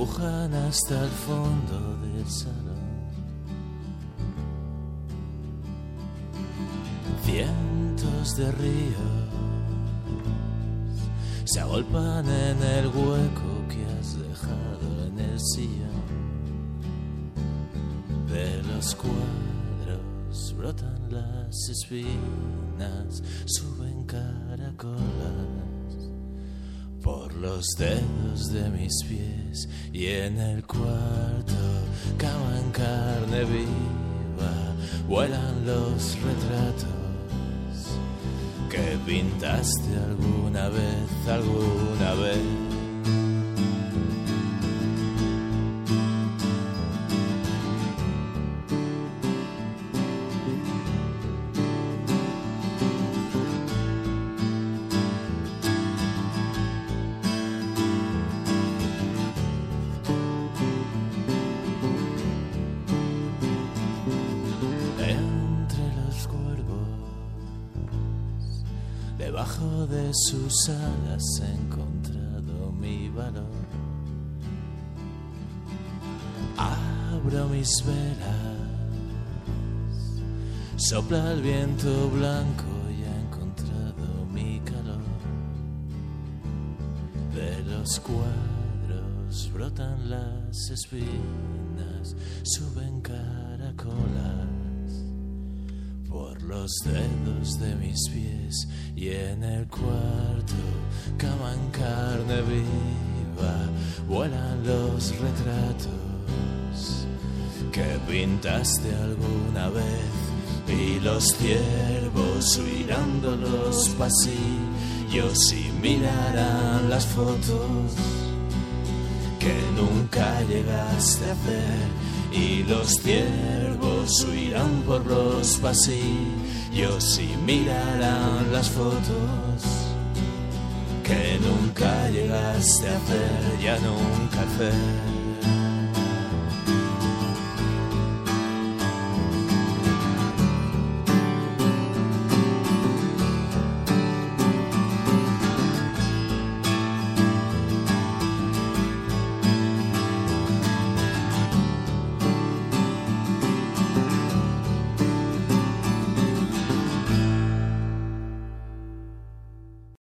empujan hasta el fondo del salón. Cientos de ríos se agolpan en el hueco que has dejado en el sillón. De los cuadros brotan las espinas, suben caracolas los dedos de mis pies y en el cuarto cavan carne viva, vuelan los retratos que pintaste alguna vez, alguna vez. Debajo de sus alas he encontrado mi valor. Abro mis velas, sopla el viento blanco y he encontrado mi calor. De los cuadros brotan las espinas, suben caracolas por los dedos de mis pies y en el cuarto caman carne viva, vuelan los retratos que pintaste alguna vez y los ciervos huirán de los pasillos y mirarán las fotos que nunca llegaste a hacer y los ciervos huirán por los pasillos y mirarán las fotos que nunca llegaste a hacer, ya nunca hacer.